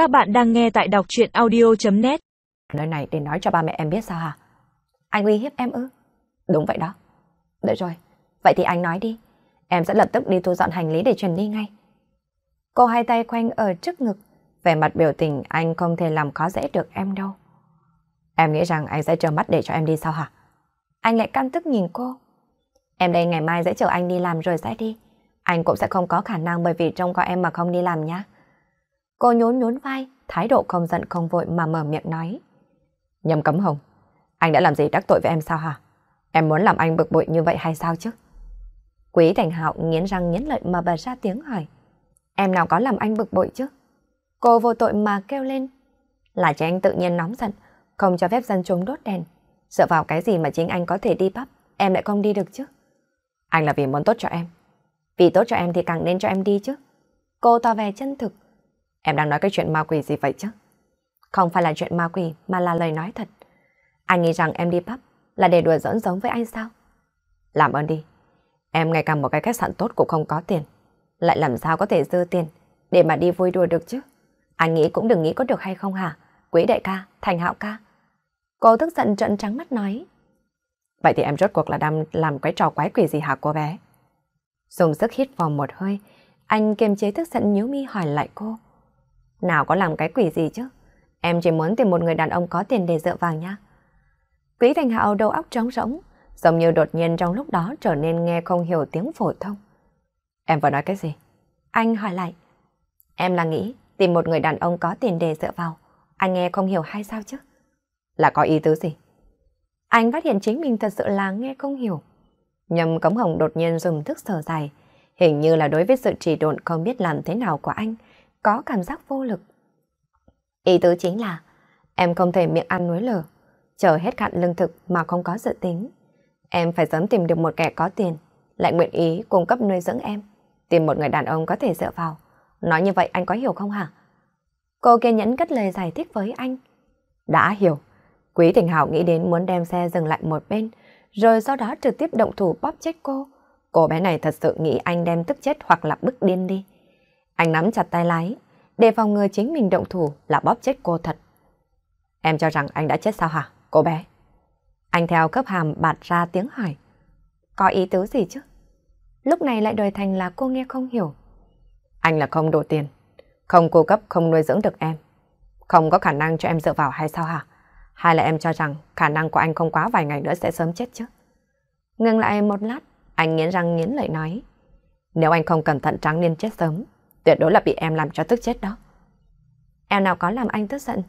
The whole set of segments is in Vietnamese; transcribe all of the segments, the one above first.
Các bạn đang nghe tại đọc chuyện audio.net Nơi này để nói cho ba mẹ em biết sao hả? Anh uy hiếp em ư? Đúng vậy đó. Được rồi, vậy thì anh nói đi. Em sẽ lập tức đi thu dọn hành lý để chuyển đi ngay. Cô hai tay khoanh ở trước ngực. Về mặt biểu tình anh không thể làm khó dễ được em đâu. Em nghĩ rằng anh sẽ chờ mắt để cho em đi sao hả? Anh lại căm tức nhìn cô. Em đây ngày mai sẽ chờ anh đi làm rồi sẽ đi. Anh cũng sẽ không có khả năng bởi vì trông có em mà không đi làm nhá. Cô nhún nhún vai, thái độ không giận không vội mà mở miệng nói. Nhầm cấm hồng, anh đã làm gì đắc tội với em sao hả? Em muốn làm anh bực bội như vậy hay sao chứ? Quý Thành Hạo nghiến răng nghiến lợi mà bật ra tiếng hỏi. Em nào có làm anh bực bội chứ? Cô vô tội mà kêu lên. Là cho anh tự nhiên nóng giận, không cho phép dân chúng đốt đèn. Dựa vào cái gì mà chính anh có thể đi bắp, em lại không đi được chứ? Anh là vì muốn tốt cho em. Vì tốt cho em thì càng nên cho em đi chứ. Cô tỏ vẻ chân thực. Em đang nói cái chuyện ma quỷ gì vậy chứ? Không phải là chuyện ma quỷ mà là lời nói thật. Anh nghĩ rằng em đi pub là để đùa giỡn giống với anh sao? Làm ơn đi. Em ngày càng một cái khách sạn tốt cũng không có tiền. Lại làm sao có thể dư tiền để mà đi vui đùa được chứ? Anh nghĩ cũng đừng nghĩ có được hay không hả? Quý đại ca, thành hạo ca. Cô tức giận trận trắng mắt nói. Vậy thì em rốt cuộc là đang làm cái trò quái quỷ gì hả cô bé? Dùng sức hít vào một hơi, anh kiềm chế tức giận nhíu mi hỏi lại cô. Nào có làm cái quỷ gì chứ? Em chỉ muốn tìm một người đàn ông có tiền để dựa vào nha. Quý Thành Hạo đầu óc trống rỗng, giống như đột nhiên trong lúc đó trở nên nghe không hiểu tiếng phổ thông. Em vừa nói cái gì? Anh hỏi lại. Em là nghĩ tìm một người đàn ông có tiền để dựa vào. Anh nghe không hiểu hay sao chứ? Là có ý tứ gì? Anh phát hiện chính mình thật sự là nghe không hiểu. Nhầm cống hồng đột nhiên dùng thức thở dài, hình như là đối với sự trì độn không biết làm thế nào của anh, có cảm giác vô lực. Ý tứ chính là, em không thể miệng ăn núi lở, chờ hết cạn lương thực mà không có dự tính. Em phải sớm tìm được một kẻ có tiền, lại nguyện ý cung cấp nuôi dưỡng em, tìm một người đàn ông có thể dựa vào. Nói như vậy anh có hiểu không hả? Cô kiên nhẫn cất lời giải thích với anh. Đã hiểu. Quý Thịnh Hảo nghĩ đến muốn đem xe dừng lại một bên, rồi sau đó trực tiếp động thủ bóp chết cô. Cô bé này thật sự nghĩ anh đem tức chết hoặc là bức điên đi. Anh nắm chặt tay lái, để phòng ngừa chính mình động thủ là bóp chết cô thật. Em cho rằng anh đã chết sao hả, cô bé? Anh theo cấp hàm bạt ra tiếng hỏi. Có ý tứ gì chứ? Lúc này lại đổi thành là cô nghe không hiểu. Anh là không đủ tiền, không cô cấp không nuôi dưỡng được em. Không có khả năng cho em dựa vào hay sao hả? Hay là em cho rằng khả năng của anh không quá vài ngày nữa sẽ sớm chết chứ? Ngừng lại một lát, anh nghiến răng nghiến lợi nói. Nếu anh không cẩn thận trắng niên chết sớm, tuyệt đối là bị em làm cho tức chết đó. Em nào có làm anh tức giận,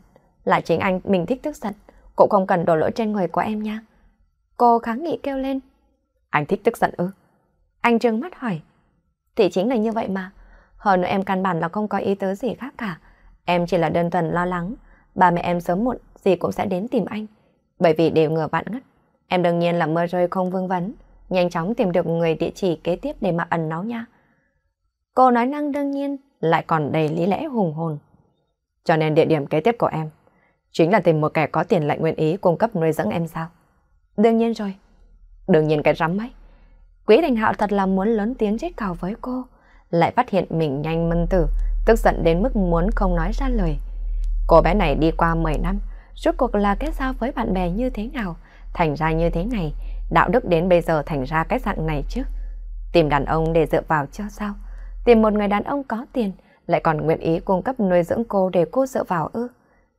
là chính anh mình thích tức giận, cũng không cần đổ lỗi trên người của em nha. Cô kháng nghị kêu lên. Anh thích tức giận ư? Anh trừng mắt hỏi. Thì chính là như vậy mà. Hơn nữa em căn bản là không có ý tứ gì khác cả. Em chỉ là đơn thuần lo lắng. Ba mẹ em sớm muộn gì cũng sẽ đến tìm anh. Bởi vì đều ngờ vạn ngất. Em đương nhiên là mơ rơi không vương vấn. Nhanh chóng tìm được người địa chỉ kế tiếp để mà ẩn náu nha. Cô nói năng đương nhiên lại còn đầy lý lẽ hùng hồn. Cho nên địa điểm kế tiếp của em chính là tìm một kẻ có tiền lại nguyện ý cung cấp nuôi dưỡng em sao? Đương nhiên rồi. Đương nhiên cái rắm ấy. Quý Đình Hạo thật là muốn lớn tiếng chết cào với cô, lại phát hiện mình nhanh mân tử, tức giận đến mức muốn không nói ra lời. Cô bé này đi qua 10 năm, rốt cuộc là kết giao với bạn bè như thế nào, thành ra như thế này, đạo đức đến bây giờ thành ra cái dạng này chứ. Tìm đàn ông để dựa vào cho sao? Tìm một người đàn ông có tiền, lại còn nguyện ý cung cấp nuôi dưỡng cô để cô dựa vào ư.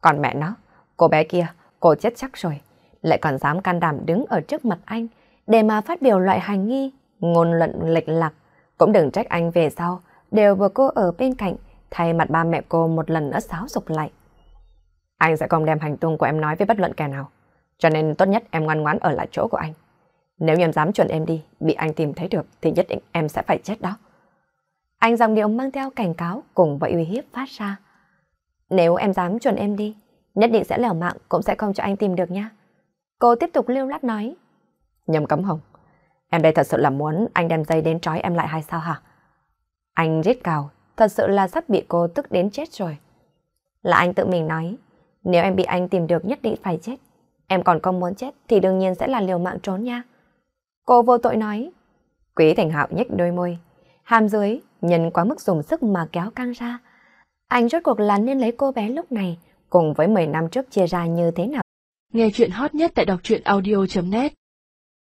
Còn mẹ nó, cô bé kia, cô chết chắc rồi. Lại còn dám can đảm đứng ở trước mặt anh, để mà phát biểu loại hành nghi, ngôn luận lệch lạc. Cũng đừng trách anh về sau, đều vừa cô ở bên cạnh, thay mặt ba mẹ cô một lần nữa sáo dục lại. Anh sẽ không đem hành tung của em nói với bất luận kẻ nào. Cho nên tốt nhất em ngoan ngoãn ở lại chỗ của anh. Nếu như em dám chuẩn em đi, bị anh tìm thấy được thì nhất định em sẽ phải chết đó. Anh dòng điệu mang theo cảnh cáo cùng với uy hiếp phát ra. Nếu em dám chuẩn em đi, nhất định sẽ lẻo mạng cũng sẽ không cho anh tìm được nha. Cô tiếp tục lưu lát nói. Nhầm cấm hồng, em đây thật sự là muốn anh đem dây đến trói em lại hay sao hả? Anh rít cào, thật sự là sắp bị cô tức đến chết rồi. Là anh tự mình nói, nếu em bị anh tìm được nhất định phải chết. Em còn không muốn chết thì đương nhiên sẽ là liều mạng trốn nha. Cô vô tội nói. Quý Thành Hạo nhếch đôi môi. Hàm dưới, nhân quá mức dùng sức mà kéo căng ra. Anh rốt cuộc là nên lấy cô bé lúc này, cùng với 10 năm trước chia ra như thế nào? Nghe chuyện hot nhất tại đọc truyện audio.net